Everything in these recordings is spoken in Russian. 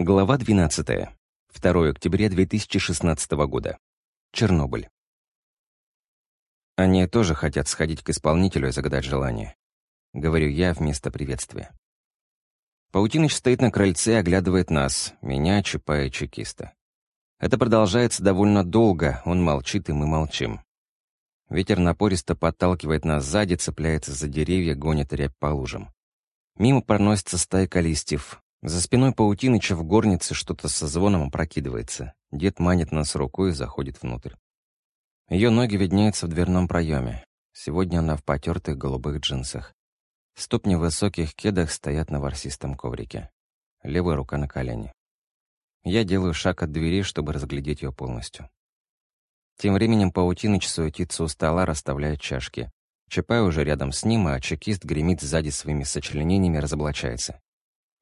Глава 12. 2 октября 2016 года. Чернобыль. Они тоже хотят сходить к исполнителю и загадать желание. Говорю я вместо приветствия. Паутиныч стоит на крыльце и оглядывает нас, меня, Чапа и чекиста. Это продолжается довольно долго, он молчит, и мы молчим. Ветер напористо подталкивает нас сзади, цепляется за деревья, гонит рябь по лужам. Мимо проносится стайка листьев, за спиной Паутиныча в горнице что-то со звоном опрокидывается. Дед манит нас рукой и заходит внутрь. Ее ноги виднеются в дверном проеме. Сегодня она в потертых голубых джинсах. Ступни в высоких кедах стоят на ворсистом коврике. Левая рука на колене. Я делаю шаг от двери, чтобы разглядеть ее полностью. Тем временем Паутиныч суетится у стола, расставляет чашки. Чапай уже рядом с ним, а чекист гремит сзади своими сочленениями, разоблачается.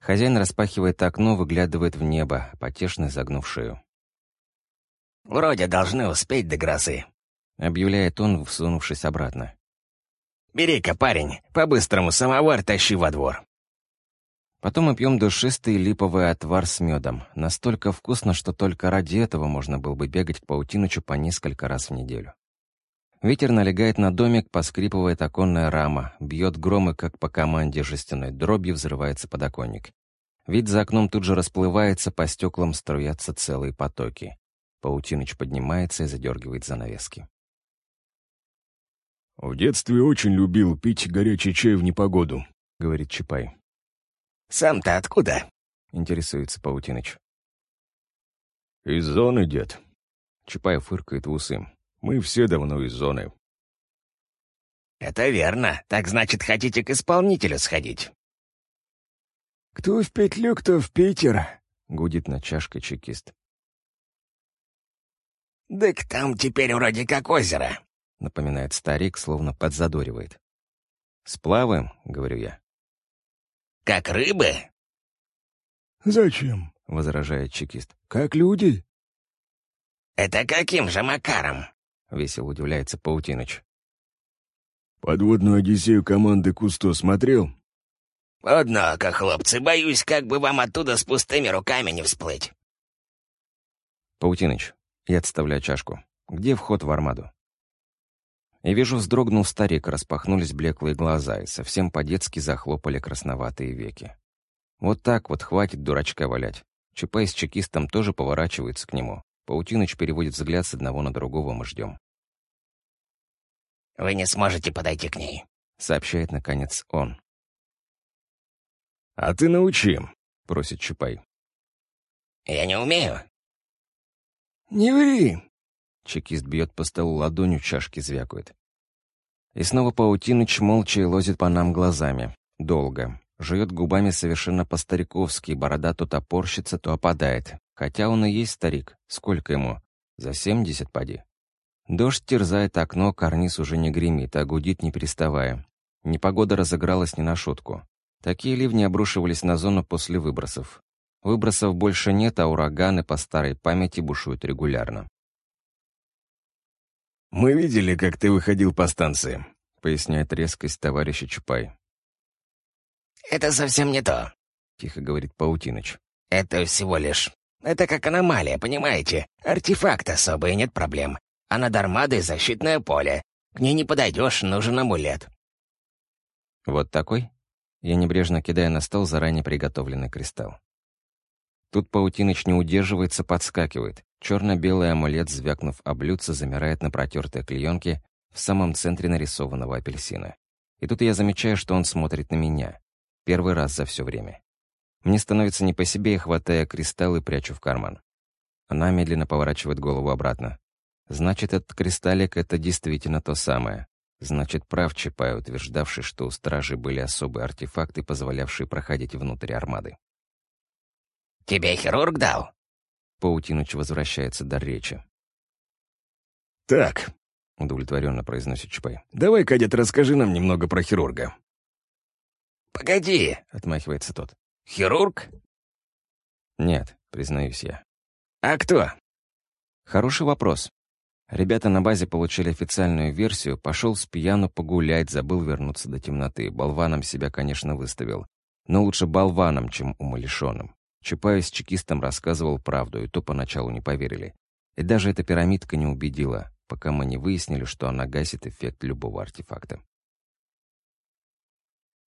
Хозяин распахивает окно, выглядывает в небо, потешно загнув шею. «Вроде должны успеть до грозы», — объявляет он, всунувшись обратно. «Бери-ка, парень, по-быстрому самовар тащи во двор». Потом мы пьем душистый липовый отвар с медом. Настолько вкусно, что только ради этого можно было бы бегать к паутиночу по несколько раз в неделю. Ветер налегает на домик, поскрипывает оконная рама, бьет громы, как по команде жестяной дробью взрывается подоконник. Вид за окном тут же расплывается, по стеклам струятся целые потоки. Паутиныч поднимается и задергивает занавески. «В детстве очень любил пить горячий чай в непогоду», — говорит Чапай. «Сам-то откуда?» — интересуется Паутиныч. «Из зоны, дед». Чапай фыркает в усы. Мы все давно из зоны». «Это верно. Так значит, хотите к исполнителю сходить?» «Кто в петлю, кто в Питер», — гудит на чашке чекист. «Дык там теперь вроде как озеро», — напоминает старик, словно подзадоривает. «Сплаваем», — говорю я. «Как рыбы?» «Зачем?» — возражает чекист. «Как люди?» «Это каким же макаром?» — весело удивляется Паутиныч. «Подводную Одиссею команды Кусто смотрел?» «Однако, хлопцы, боюсь, как бы вам оттуда с пустыми руками не всплыть». «Паутиныч, я отставляю чашку. Где вход в армаду?» И вижу, вздрогнул старик, распахнулись блеклые глаза и совсем по-детски захлопали красноватые веки. Вот так вот хватит дурачка валять. Чапай с чекистом тоже поворачивается к нему. Паутиныч переводит взгляд с одного на другого, мы ждем. «Вы не сможете подойти к ней», — сообщает, наконец, он. «А ты научи», — просит Чапай. «Я не умею». «Не ври!» Чекист бьет по столу ладонью, чашки звякают. И снова Паутиныч молча и лозит по нам глазами. Долго. Жует губами совершенно по-стариковски, борода то топорщится, то опадает. Хотя он и есть старик. Сколько ему? За семьдесят поди. Дождь терзает окно, карниз уже не гремит, а гудит, не переставая. Непогода разыгралась не на шутку. Такие ливни обрушивались на зону после выбросов. Выбросов больше нет, а ураганы по старой памяти бушуют регулярно. «Мы видели, как ты выходил по станции», — поясняет резкость товарища Чупай. «Это совсем не то», — тихо говорит Паутиныч. «Это всего лишь это как аномалия, понимаете? Артефакт особый, нет проблем. А над армадой защитное поле. К ней не подойдешь, нужен амулет». «Вот такой?» Я небрежно кидаю на стол заранее приготовленный кристалл. Тут паутиныч не удерживается, подскакивает. Черно-белый амулет, звякнув блюдце, замирает на протертой клеенке в самом центре нарисованного апельсина. И тут я замечаю, что он смотрит на меня. Первый раз за все время. Мне становится не по себе, хватая кристалл и прячу в карман. Она медленно поворачивает голову обратно. Значит, этот кристаллик — это действительно то самое. Значит, прав Чапай, утверждавший, что у стражи были особые артефакты, позволявшие проходить внутрь армады. «Тебе хирург дал?» Паутиныч возвращается до речи. «Так», — удовлетворенно произносит Чапай. «Давай, кадет, расскажи нам немного про хирурга». «Погоди», — отмахивается тот. Хирург? Нет, признаюсь я. А кто? Хороший вопрос. Ребята на базе получили официальную версию, пошел с пьяну погулять, забыл вернуться до темноты. Болваном себя, конечно, выставил. Но лучше болваном, чем умалишенным. Чапаев с чекистом рассказывал правду, и то поначалу не поверили. И даже эта пирамидка не убедила, пока мы не выяснили, что она гасит эффект любого артефакта.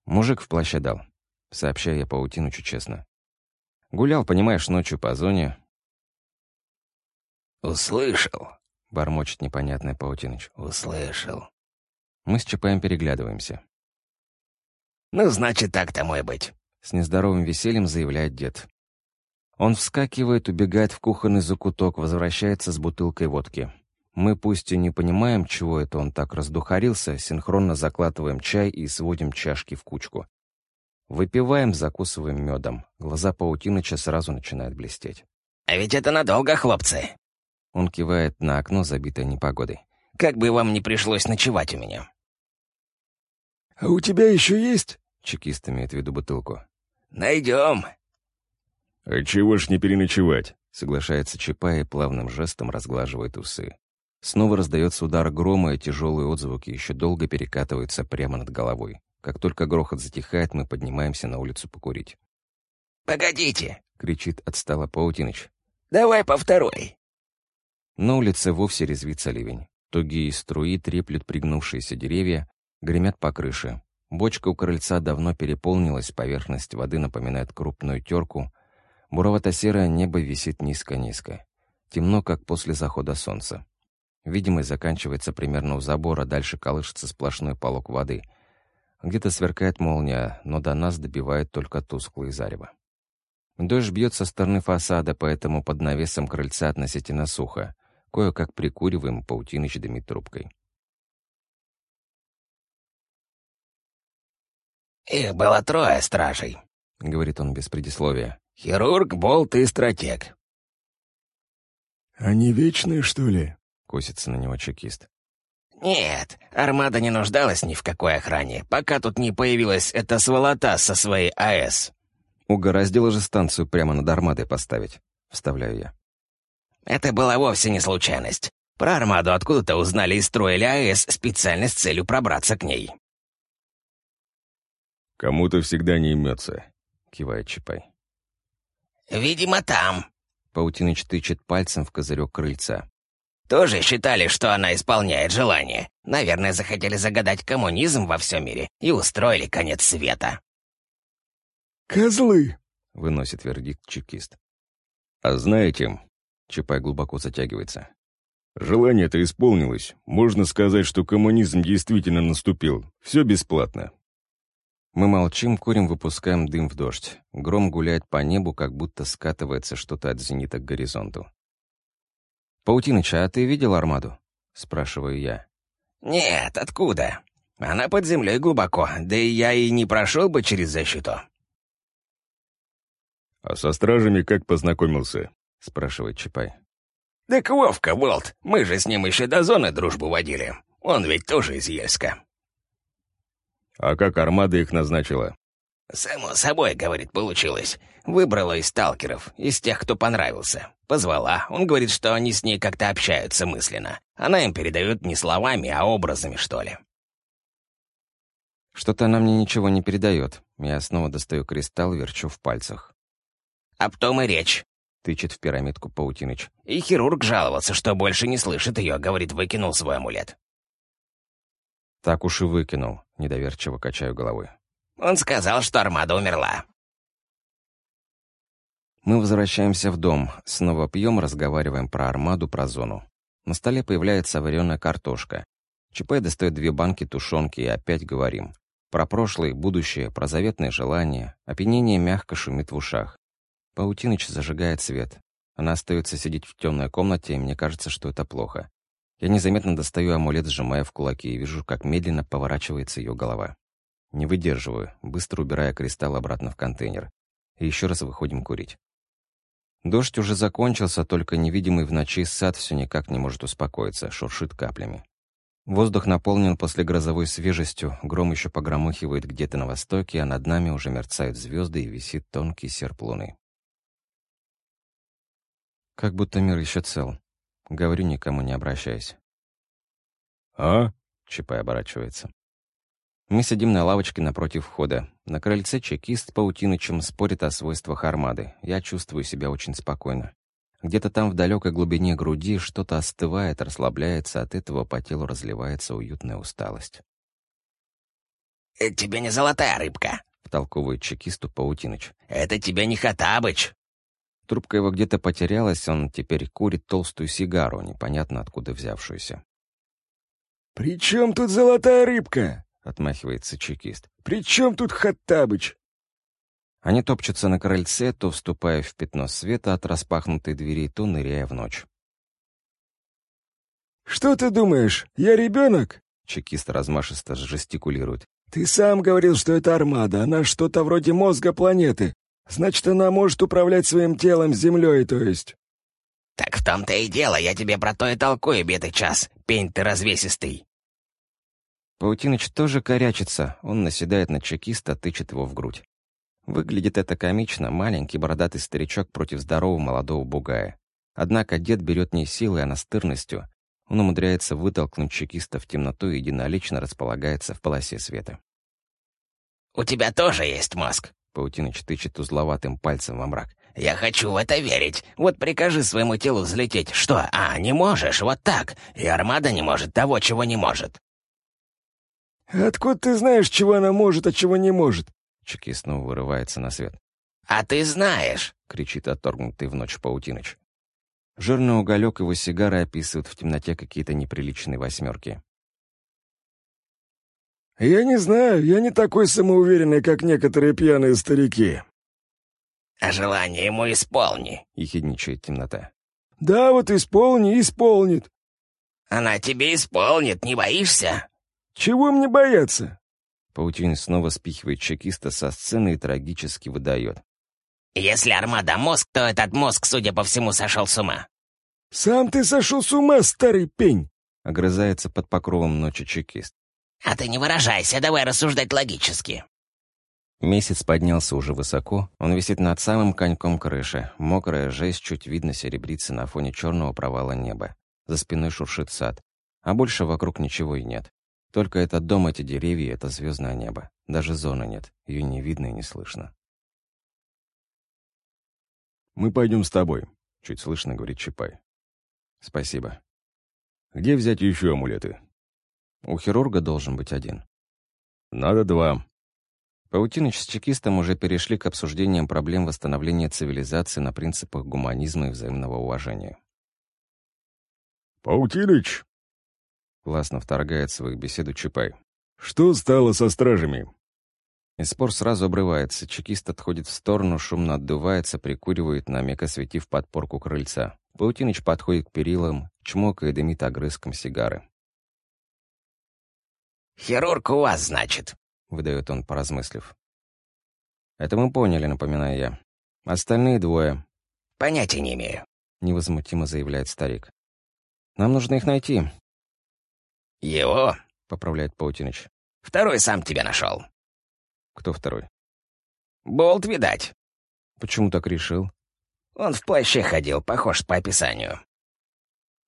Мужик в плаще дал, сообщаю я Паутинычу честно. Гулял, понимаешь, ночью по зоне. «Услышал», — бормочет непонятный Паутиныч. «услышал». Мы с Чапаем переглядываемся. «Ну, значит, так тому и быть». С нездоровым весельем заявляет дед. Он вскакивает, убегает в кухонный закуток, возвращается с бутылкой водки. Мы пусть и не понимаем, чего это он так раздухарился, синхронно закладываем чай и сводим чашки в кучку. Выпиваем, закусываем медом. Глаза Паутиныча сразу начинают блестеть. «А ведь это надолго, хлопцы!» Он кивает на окно, забитое непогодой. «Как бы вам не пришлось ночевать у меня!» «А у тебя еще есть?» Чекист имеет в виду бутылку. «Найдем!» «А чего ж не переночевать?» Соглашается Чапай и плавным жестом разглаживает усы. Снова раздается удар грома, и тяжелые отзвуки еще долго перекатываются прямо над головой. Как только грохот затихает, мы поднимаемся на улицу покурить. «Погодите!» — кричит отстало Паутиныч. «Давай по второй!» На улице вовсе резвится ливень. Тугие струи треплют пригнувшиеся деревья, гремят по крыше. Бочка у крыльца давно переполнилась, поверхность воды напоминает крупную терку. Буровато-серое небо висит низко-низко. Темно, как после захода солнца. Видимость заканчивается примерно у забора, дальше колышется сплошной полог воды. Где-то сверкает молния, но до нас добивает только тусклые зарево. Дождь бьет со стороны фасада, поэтому под навесом крыльца относительно сухо. Кое-как прикуриваем, Паутиныч дымит трубкой. «Их было трое стражей», — говорит он без предисловия. «Хирург, болт и стратег». «Они вечные, что ли?» — косится на него чекист. «Нет, армада не нуждалась ни в какой охране, пока тут не появилась эта сволота со своей АЭС». Угораздило же станцию прямо над армадой поставить, вставляю я. Это была вовсе не случайность. Про армаду откуда-то узнали и строили АЭС специально с целью пробраться к ней. «Кому-то всегда не имется», — кивает Чапай. «Видимо, там». Паутиныч тычет пальцем в козырек крыльца. Тоже считали, что она исполняет желание. Наверное, захотели загадать коммунизм во всем мире и устроили конец света. «Козлы!» — выносит вердикт чекист. «А знаете...» — Чапай глубоко затягивается. «Желание-то исполнилось. Можно сказать, что коммунизм действительно наступил. Все бесплатно». Мы молчим, курим, выпускаем дым в дождь. Гром гуляет по небу, как будто скатывается что-то от зенита к горизонту. «Паутиныч, а ты видел армаду?» — спрашиваю я. «Нет, откуда? Она под землей глубоко, да и я и не прошел бы через защиту». «А со стражами как познакомился?» — спрашивает Чапай. «Так Вовка, Волт, мы же с ним еще до зоны дружбу водили. Он ведь тоже из Ельска». «А как армада их назначила?» «Само собой, — говорит, — получилось. Выбрала из сталкеров, из тех, кто понравился. Позвала. Он говорит, что они с ней как-то общаются мысленно. Она им передает не словами, а образами, что ли». Что-то она мне ничего не передает. Я снова достаю кристалл, верчу в пальцах. «Об том и речь», — тычет в пирамидку Паутиныч. И хирург жаловался, что больше не слышит ее, говорит, выкинул свой амулет. Так уж и выкинул, недоверчиво качаю головой. Он сказал, что армада умерла. Мы возвращаемся в дом, снова пьем, разговариваем про армаду, про зону. На столе появляется вареная картошка. ЧП достает две банки тушенки и опять говорим. Про прошлое будущее, про заветные желания. Опьянение мягко шумит в ушах. Паутиныч зажигает свет. Она остается сидеть в темной комнате, и мне кажется, что это плохо. Я незаметно достаю амулет, сжимая в кулаки, и вижу, как медленно поворачивается ее голова. Не выдерживаю, быстро убирая кристалл обратно в контейнер. И еще раз выходим курить. Дождь уже закончился, только невидимый в ночи сад все никак не может успокоиться, шуршит каплями. Воздух наполнен после грозовой свежестью, гром еще погромыхивает где-то на востоке, а над нами уже мерцают звезды и висит тонкий серп луны. Как будто мир еще цел. Говорю, никому не обращаясь. «А?» — Чапай оборачивается. Мы сидим на лавочке напротив входа. На крыльце чекист Паутинычем спорит о свойствах армады. Я чувствую себя очень спокойно. Где-то там в далекой глубине груди что-то остывает, расслабляется, от этого по телу разливается уютная усталость. «Это тебе не золотая рыбка», — втолковывает чекисту Паутиныч. «Это тебе не Хатабыч». Трубка его где-то потерялась, он теперь курит толстую сигару, непонятно откуда взявшуюся. «При чем тут золотая рыбка?» — отмахивается чекист. «При чем тут Хаттабыч?» Они топчутся на крыльце, то вступая в пятно света от распахнутой двери, то ныряя в ночь. «Что ты думаешь, я ребенок?» Чекист размашисто жестикулирует. «Ты сам говорил, что это армада, она что-то вроде мозга планеты. Значит, она может управлять своим телом с землей, то есть». «Так в том-то и дело, я тебе про то и толкую, битый час. Пень ты развесистый». Паутиныч тоже корячится, он наседает на чекиста, тычет его в грудь. Выглядит это комично, маленький бородатый старичок против здорового молодого бугая. Однако дед берет не силой, а настырностью. Он умудряется вытолкнуть чекиста в темноту и единолично располагается в полосе света. «У тебя тоже есть мозг?» Паутиныч тычет узловатым пальцем во мрак. «Я хочу в это верить. Вот прикажи своему телу взлететь. Что? А, не можешь? Вот так. И армада не может того, чего не может». «Откуда ты знаешь, чего она может, а чего не может?» Чеки снова вырывается на свет. «А ты знаешь!» — кричит отторгнутый в ночь Паутиныч. Жирный уголек его сигары описывают в темноте какие-то неприличные восьмерки. «Я не знаю, я не такой самоуверенный, как некоторые пьяные старики». «А желание ему исполни», — ехидничает темнота. «Да, вот исполни, исполнит». «Она тебе исполнит, не боишься?» «Чего мне бояться?» Паутин снова спихивает чекиста со сцены и трагически выдает. «Если армада мозг, то этот мозг, судя по всему, сошел с ума». «Сам ты сошел с ума, старый пень!» — огрызается под покровом ночи чекист. «А ты не выражайся, давай рассуждать логически». Месяц поднялся уже высоко, он висит над самым коньком крыши. Мокрая жесть чуть видно серебрится на фоне черного провала неба. За спиной шуршит сад. А больше вокруг ничего и нет. Только этот дом, эти деревья, это звездное небо. Даже зоны нет, ее не видно и не слышно. «Мы пойдем с тобой», — чуть слышно говорит Чапай. «Спасибо. Где взять еще амулеты?» У хирурга должен быть один. «Надо два». Паутиныч с чекистом уже перешли к обсуждениям проблем восстановления цивилизации на принципах гуманизма и взаимного уважения. «Паутиныч!» Властно вторгается в их беседу Чапай. «Что стало со стражами?» И спор сразу обрывается. Чекист отходит в сторону, шумно отдувается, прикуривает, на миг осветив подпорку крыльца. Паутиныч подходит к перилам, чмокая и дымит огрызком сигары. «Хирург у вас, значит?» — выдает он, поразмыслив. «Это мы поняли», — напоминаю я. «Остальные двое». «Понятия не имею», — невозмутимо заявляет старик. «Нам нужно их найти. «Его?» — поправляет Паутиныч. «Второй сам тебя нашел». «Кто второй?» «Болт, видать». «Почему так решил?» «Он в плаще ходил, похож по описанию».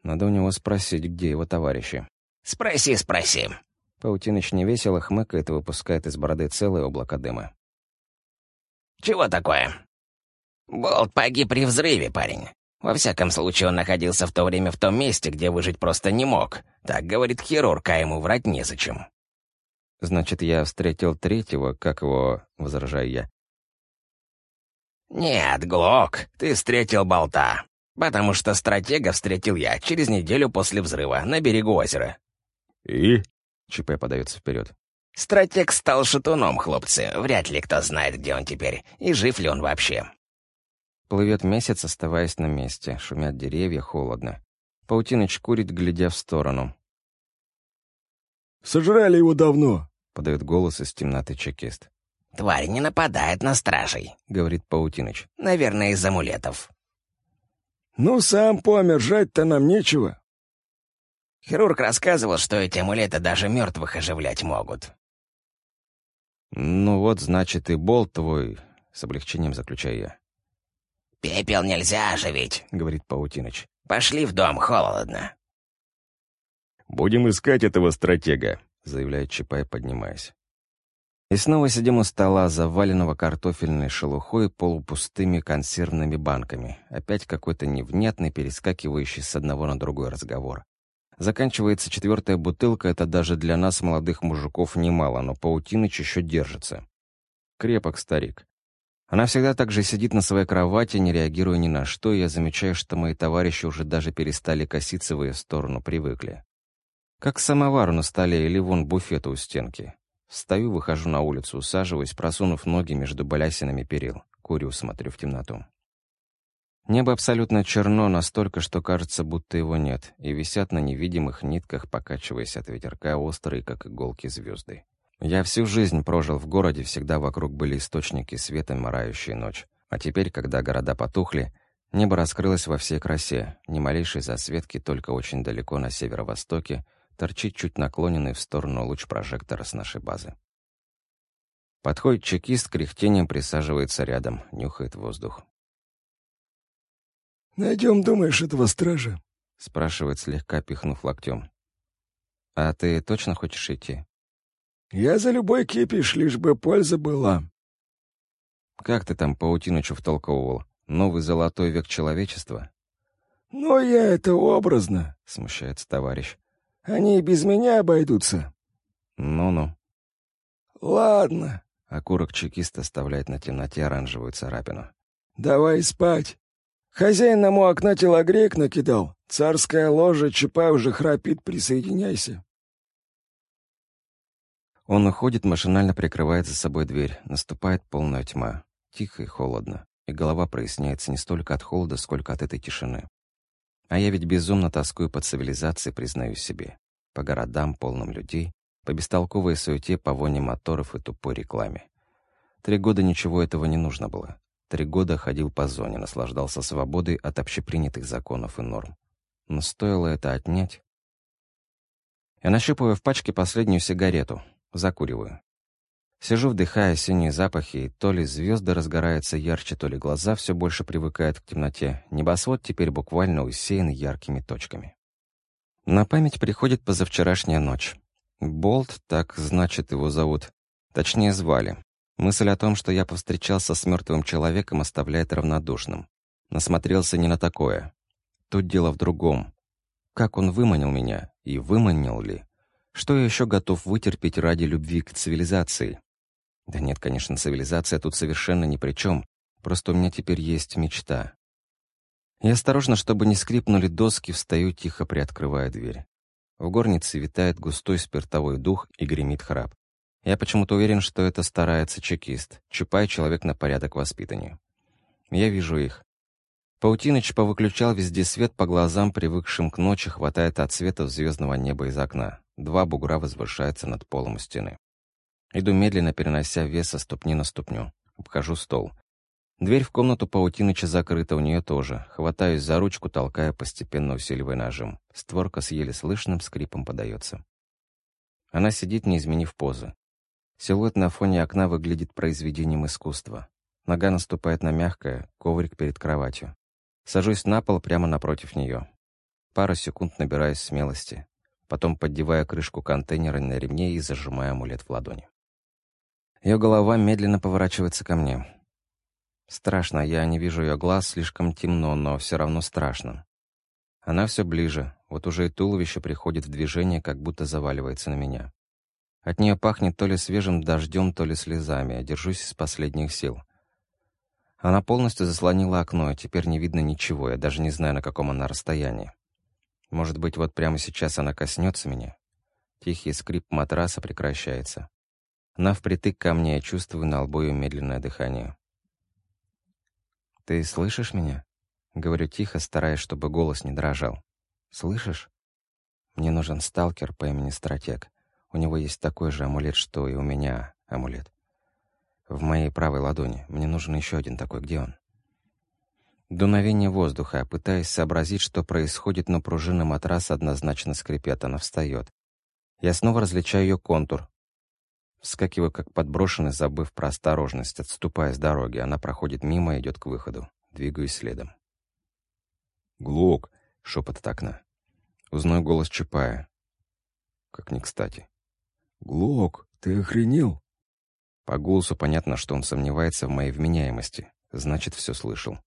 «Надо у него спросить, где его товарищи». «Спроси, спроси». Паутиныч невесело хмыкает и выпускает из бороды целое облако дыма. «Чего такое?» «Болт погиб при взрыве, парень. Во всяком случае, он находился в то время в том месте, где выжить просто не мог. Так говорит хирург, а ему врать незачем. «Значит, я встретил третьего, как его...» — возражаю я. «Нет, Глок, ты встретил болта. Потому что стратега встретил я через неделю после взрыва на берегу озера». «И?» — ЧП подается вперед. «Стратег стал шатуном, хлопцы. Вряд ли кто знает, где он теперь, и жив ли он вообще. Плывет месяц, оставаясь на месте. Шумят деревья, холодно. Паутиныч курит, глядя в сторону. «Сожрали его давно», — подает голос из темноты чекист. «Тварь не нападает на стражей», — говорит Паутиныч. «Наверное, из амулетов». «Ну, сам помер, жать-то нам нечего». Хирург рассказывал, что эти амулеты даже мертвых оживлять могут. «Ну вот, значит, и болт твой...» — с облегчением заключаю я. «Пепел нельзя оживить», — говорит Паутиныч. «Пошли в дом, холодно». «Будем искать этого стратега», — заявляет Чапай, поднимаясь. И снова сидим у стола, заваленного картофельной шелухой полупустыми консервными банками. Опять какой-то невнятный, перескакивающий с одного на другой разговор. Заканчивается четвертая бутылка, это даже для нас, молодых мужиков, немало, но Паутиныч еще держится. Крепок старик. Она всегда так же сидит на своей кровати, не реагируя ни на что, и я замечаю, что мои товарищи уже даже перестали коситься в ее сторону, привыкли. Как самовар на столе или вон буфета у стенки. Встаю, выхожу на улицу, усаживаюсь, просунув ноги между балясинами перил. Курю, смотрю в темноту. Небо абсолютно черно, настолько, что кажется, будто его нет, и висят на невидимых нитках, покачиваясь от ветерка, острые, как иголки звезды. Я всю жизнь прожил в городе, всегда вокруг были источники света, морающие ночь. А теперь, когда города потухли, небо раскрылось во всей красе, ни малейшей засветки, только очень далеко на северо-востоке торчит чуть наклоненный в сторону луч прожектора с нашей базы. Подходит чекист, кряхтением присаживается рядом, нюхает воздух. «Найдем, думаешь, этого стража?» — спрашивает, слегка пихнув локтем. «А ты точно хочешь идти?» «Я за любой кипиш, лишь бы польза была». «Как ты там паутиночу втолковывал? Новый золотой век человечества?» «Ну, я это образно», — смущается товарищ. «Они и без меня обойдутся». «Ну-ну». «Ладно». Окурок чекиста оставляет на темноте оранжевую царапину. «Давай спать». Хозяин нам у окна телогрейк накидал. Царская ложа, Чапай уже храпит, присоединяйся. Он уходит, машинально прикрывает за собой дверь. Наступает полная тьма. Тихо и холодно. И голова проясняется не столько от холода, сколько от этой тишины. А я ведь безумно тоскую по цивилизации, признаюсь себе. По городам, полным людей, по бестолковой суете, по воне моторов и тупой рекламе. Три года ничего этого не нужно было. Три года ходил по зоне, наслаждался свободой от общепринятых законов и норм. Но стоило это отнять... Я нащупываю в пачке последнюю сигарету, закуриваю. Сижу, вдыхая осенние запахи, и то ли звезды разгораются ярче, то ли глаза все больше привыкают к темноте. Небосвод теперь буквально усеян яркими точками. На память приходит позавчерашняя ночь. Болт, так значит его зовут. Точнее, звали. Мысль о том, что я повстречался с мертвым человеком, оставляет равнодушным. Насмотрелся не на такое. Тут дело в другом. Как он выманил меня? И выманил ли? Что я еще готов вытерпеть ради любви к цивилизации? Да нет, конечно, цивилизация тут совершенно ни при чем. Просто у меня теперь есть мечта. Я осторожно, чтобы не скрипнули доски, встаю, тихо приоткрывая дверь. В горнице витает густой спиртовой дух и гремит храп. Я почему-то уверен, что это старается чекист. Чупай человек на порядок воспитания. Я вижу их. Паутиныч повыключал везде свет по глазам, привыкшим к ночи, хватает от света звездного неба из окна. Два бугра возвышаются над полом у стены. Иду медленно, перенося вес со ступни на ступню. Обхожу стол. Дверь в комнату Паутиныча закрыта, у нее тоже. Хватаюсь за ручку, толкая, постепенно усиливая нажим. Створка с еле слышным скрипом подается. Она сидит, не изменив позы. Силуэт на фоне окна выглядит произведением искусства. Нога наступает на мягкое, коврик перед кроватью. Сажусь на пол прямо напротив нее. Пару секунд набираюсь смелости. Потом поддеваю крышку контейнера на ремне и зажимаю амулет в ладони. Ее голова медленно поворачивается ко мне. Страшно, я не вижу ее глаз, слишком темно, но все равно страшно. Она все ближе, вот уже и туловище приходит в движение, как будто заваливается на меня. От нее пахнет то ли свежим дождем, то ли слезами. Я держусь из последних сил. Она полностью заслонила окно, и теперь не видно ничего. Я даже не знаю, на каком она расстоянии. Может быть, вот прямо сейчас она коснется меня? Тихий скрип матраса прекращается. Она впритык ко мне, я чувствую на лбу ее медленное дыхание. «Ты слышишь меня?» Говорю тихо, стараясь, чтобы голос не дрожал. «Слышишь? Мне нужен сталкер по имени Стратег. У него есть такой же амулет, что и у меня амулет. В моей правой ладони. Мне нужен еще один такой. Где он? Дуновение воздуха. Пытаясь сообразить, что происходит, но пружина матраса однозначно скрипят. Она встает. Я снова различаю ее контур. Вскакиваю, как подброшенный, забыв про осторожность, отступая с дороги. Она проходит мимо и идет к выходу. Двигаюсь следом. «Глок!» — шепот от окна. Узнаю голос Чапая. Как ни кстати. «Глок, ты охренел?» По голосу понятно, что он сомневается в моей вменяемости. Значит, все слышал.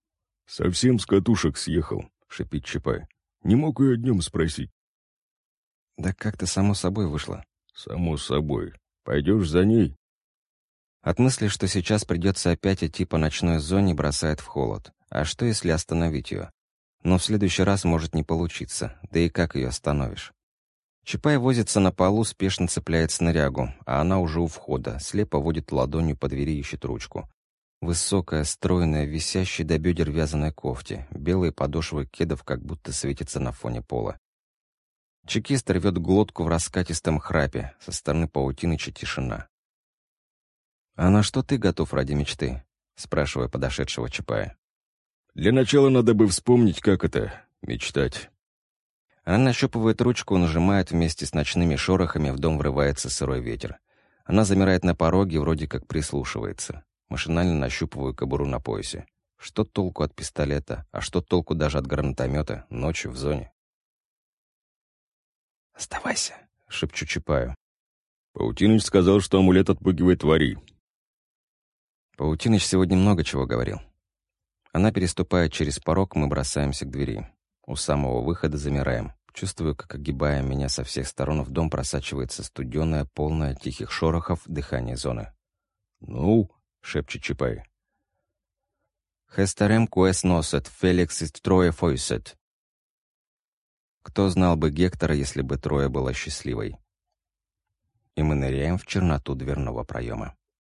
«Совсем с катушек съехал», — шипит Чапай. «Не мог ее днем спросить». «Да как-то само собой вышло». «Само собой. Пойдешь за ней?» От мысли, что сейчас придется опять идти по ночной зоне, бросает в холод. А что, если остановить ее? Но в следующий раз может не получиться. Да и как ее остановишь? Чапай возится на полу, спешно цепляет снарягу, а она уже у входа, слепо водит ладонью по двери и ищет ручку. Высокая, стройная, висящая до бедер вязаной кофте, белые подошвы кедов как будто светятся на фоне пола. Чекист рвет глотку в раскатистом храпе, со стороны паутиныча тишина. «А на что ты готов ради мечты?» — спрашивая подошедшего Чапая. «Для начала надо бы вспомнить, как это — мечтать». Она нащупывает ручку, нажимает вместе с ночными шорохами, в дом врывается сырой ветер. Она замирает на пороге, вроде как прислушивается. Машинально нащупываю кобуру на поясе. Что толку от пистолета, а что толку даже от гранатомета ночью в зоне? «Оставайся», — шепчу Чапаю. Паутиныч сказал, что амулет отпугивает тварей. Паутиныч сегодня много чего говорил. Она переступает через порог, мы бросаемся к двери. У самого выхода замираем. Чувствую, как, огибая меня со всех сторон, в дом просачивается студеное, полное тихих шорохов дыхание зоны. «Ну?» — шепчет Чапай. «Хестерем куэс носет, Феликс из Троя фойсет». Кто знал бы Гектора, если бы Троя была счастливой? И мы ныряем в черноту дверного проема.